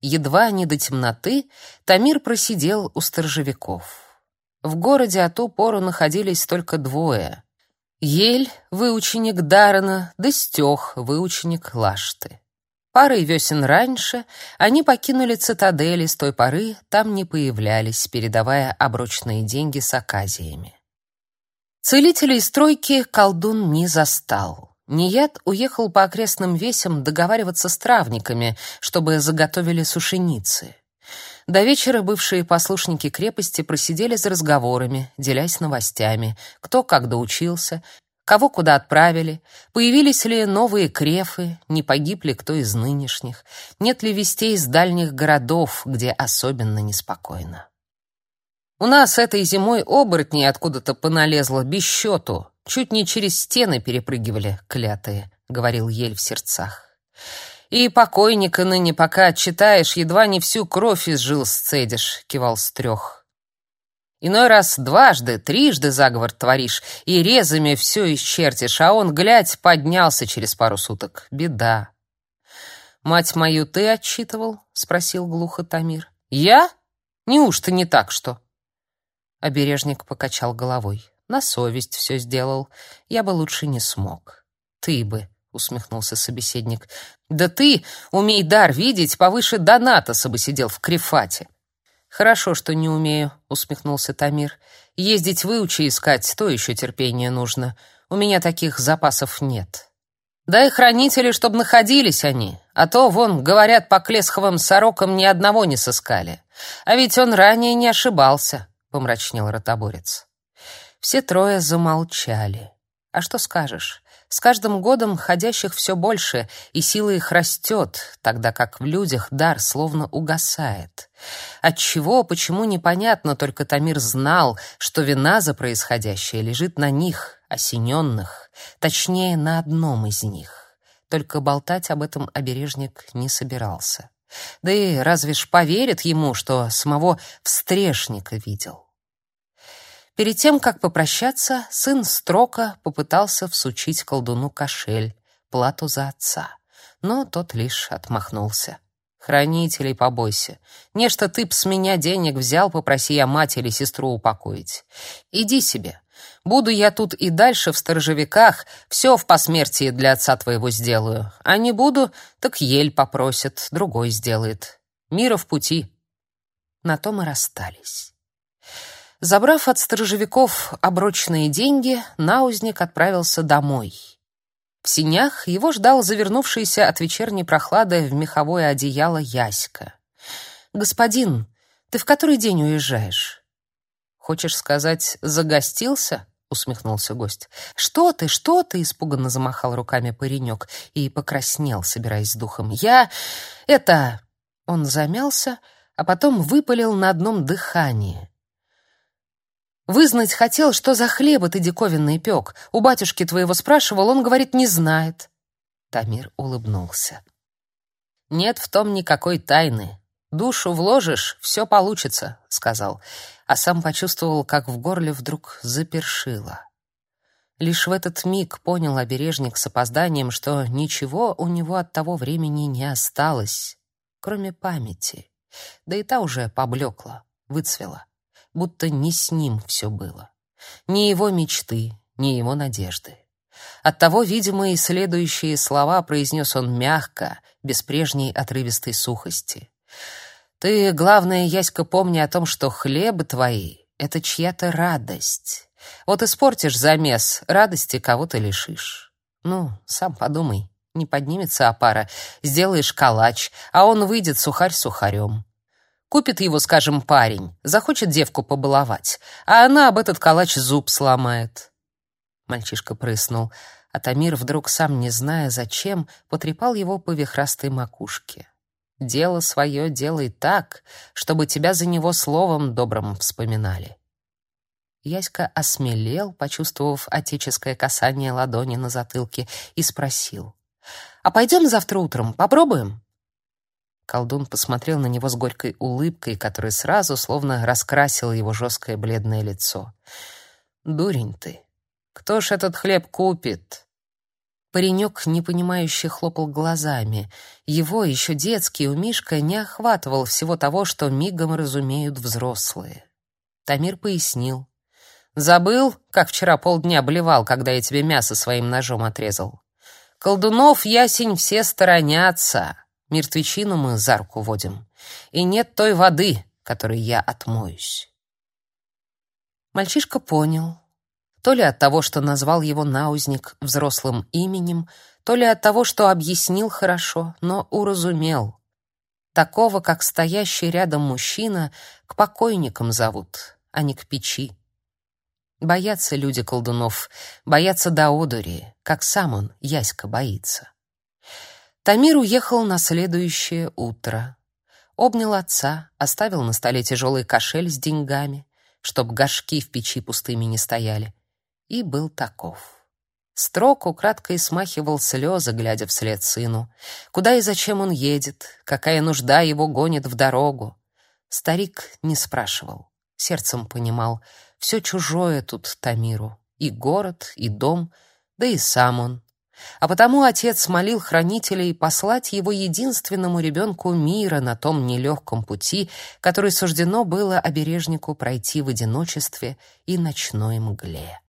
Едва не до темноты Тамир просидел у сторожевиков. В городе о ту пору находились только двое. Ель, выученик Дарана, да Стёх, выученик Лашты. Парой весен раньше они покинули цитадели, с той поры там не появлялись, передавая обручные деньги с оказиями. Целителей стройки колдун не застал. Нияд уехал по окрестным весям договариваться с травниками, чтобы заготовили сушеницы. До вечера бывшие послушники крепости просидели за разговорами, делясь новостями, кто как доучился, кого куда отправили, появились ли новые крефы, не погиб ли кто из нынешних, нет ли вестей из дальних городов, где особенно неспокойно. У нас этой зимой оборотни откуда-то поналезло без счету, чуть не через стены перепрыгивали, клятые, говорил Ель в сердцах. И покойника ныне пока читаешь, едва не всю кровь из жил сцедишь, кивал Стрёх. Иной раз дважды, трижды заговор творишь и резами все исчертишь, а он, глядь, поднялся через пару суток. Беда. «Мать мою ты отчитывал?» — спросил глухо Тамир. «Я? Неужто не так что?» Обережник покачал головой. На совесть все сделал. Я бы лучше не смог. Ты бы, усмехнулся собеседник. Да ты, умей дар видеть, повыше Донатоса бы сидел в крефате. Хорошо, что не умею, усмехнулся Тамир. Ездить выучи искать, то еще терпение нужно. У меня таких запасов нет. Дай хранители, чтоб находились они, а то, вон, говорят, по Клесховым сорокам ни одного не сыскали. А ведь он ранее не ошибался. — помрачнел ротоборец. Все трое замолчали. А что скажешь? С каждым годом ходящих все больше, и сила их растет, тогда как в людях дар словно угасает. Отчего, почему непонятно, только Тамир знал, что вина за происходящее лежит на них, осененных, точнее, на одном из них. Только болтать об этом обережник не собирался. Да и разве ж поверит ему, что самого встрешника видел? Перед тем, как попрощаться, сын Строка попытался всучить колдуну кошель, плату за отца, но тот лишь отмахнулся. Хранителей побойся. Нечто ты б с меня денег взял, попроси я мать или сестру упокоить. Иди себе. Буду я тут и дальше в сторожевиках, все в посмертии для отца твоего сделаю. А не буду, так ель попросит, другой сделает. Мира в пути. На том и расстались. Забрав от сторожевиков оброчные деньги, наузник отправился домой. В синях его ждал завернувшийся от вечерней прохлады в меховое одеяло Яська. «Господин, ты в который день уезжаешь?» «Хочешь сказать, загостился?» — усмехнулся гость. «Что ты, что ты?» — испуганно замахал руками паренек и покраснел, собираясь с духом. «Я... это...» Он замялся, а потом выпалил на одном дыхании. «Вызнать хотел, что за хлеба ты диковинный пек. У батюшки твоего спрашивал, он говорит, не знает». Тамир улыбнулся. «Нет в том никакой тайны. Душу вложишь, все получится», — сказал а сам почувствовал, как в горле вдруг запершило. Лишь в этот миг понял обережник с опозданием, что ничего у него от того времени не осталось, кроме памяти. Да и та уже поблекла, выцвела, будто не с ним все было. Ни его мечты, ни его надежды. Оттого, видимо, и следующие слова произнес он мягко, без прежней отрывистой сухости. Ты, главное, Яська, помни о том, что хлебы твои — это чья-то радость. Вот испортишь замес, радости кого-то лишишь. Ну, сам подумай, не поднимется опара, сделаешь калач, а он выйдет сухарь сухарем. Купит его, скажем, парень, захочет девку побаловать, а она об этот калач зуб сломает. Мальчишка прыснул, а Тамир, вдруг сам не зная зачем, потрепал его по вихрастой макушке. Дело свое делай так, чтобы тебя за него словом добрым вспоминали. Яська осмелел, почувствовав отеческое касание ладони на затылке, и спросил. «А пойдем завтра утром, попробуем?» Колдун посмотрел на него с горькой улыбкой, которая сразу словно раскрасила его жесткое бледное лицо. «Дурень ты! Кто ж этот хлеб купит?» Паренек, непонимающе, хлопал глазами. Его, еще детский, у Мишка не охватывал всего того, что мигом разумеют взрослые. Тамир пояснил. «Забыл, как вчера полдня блевал, когда я тебе мясо своим ножом отрезал? Колдунов, ясень, все сторонятся. Мертвечину мы за руку водим. И нет той воды, которой я отмоюсь». Мальчишка понял, то ли от того, что назвал его наузник взрослым именем, то ли от того, что объяснил хорошо, но уразумел. Такого, как стоящий рядом мужчина, к покойникам зовут, а не к печи. Боятся люди колдунов, боятся до одури, как сам он, Яська, боится. Тамир уехал на следующее утро. Обнял отца, оставил на столе тяжелый кошель с деньгами, чтоб горшки в печи пустыми не стояли, и был таков. Строк украдкой смахивал слезы, глядя вслед сыну. Куда и зачем он едет, какая нужда его гонит в дорогу. Старик не спрашивал, сердцем понимал, все чужое тут Тамиру, и город, и дом, да и сам он. А потому отец молил хранителей послать его единственному ребенку мира на том нелегком пути, который суждено было обережнику пройти в одиночестве и ночной мгле.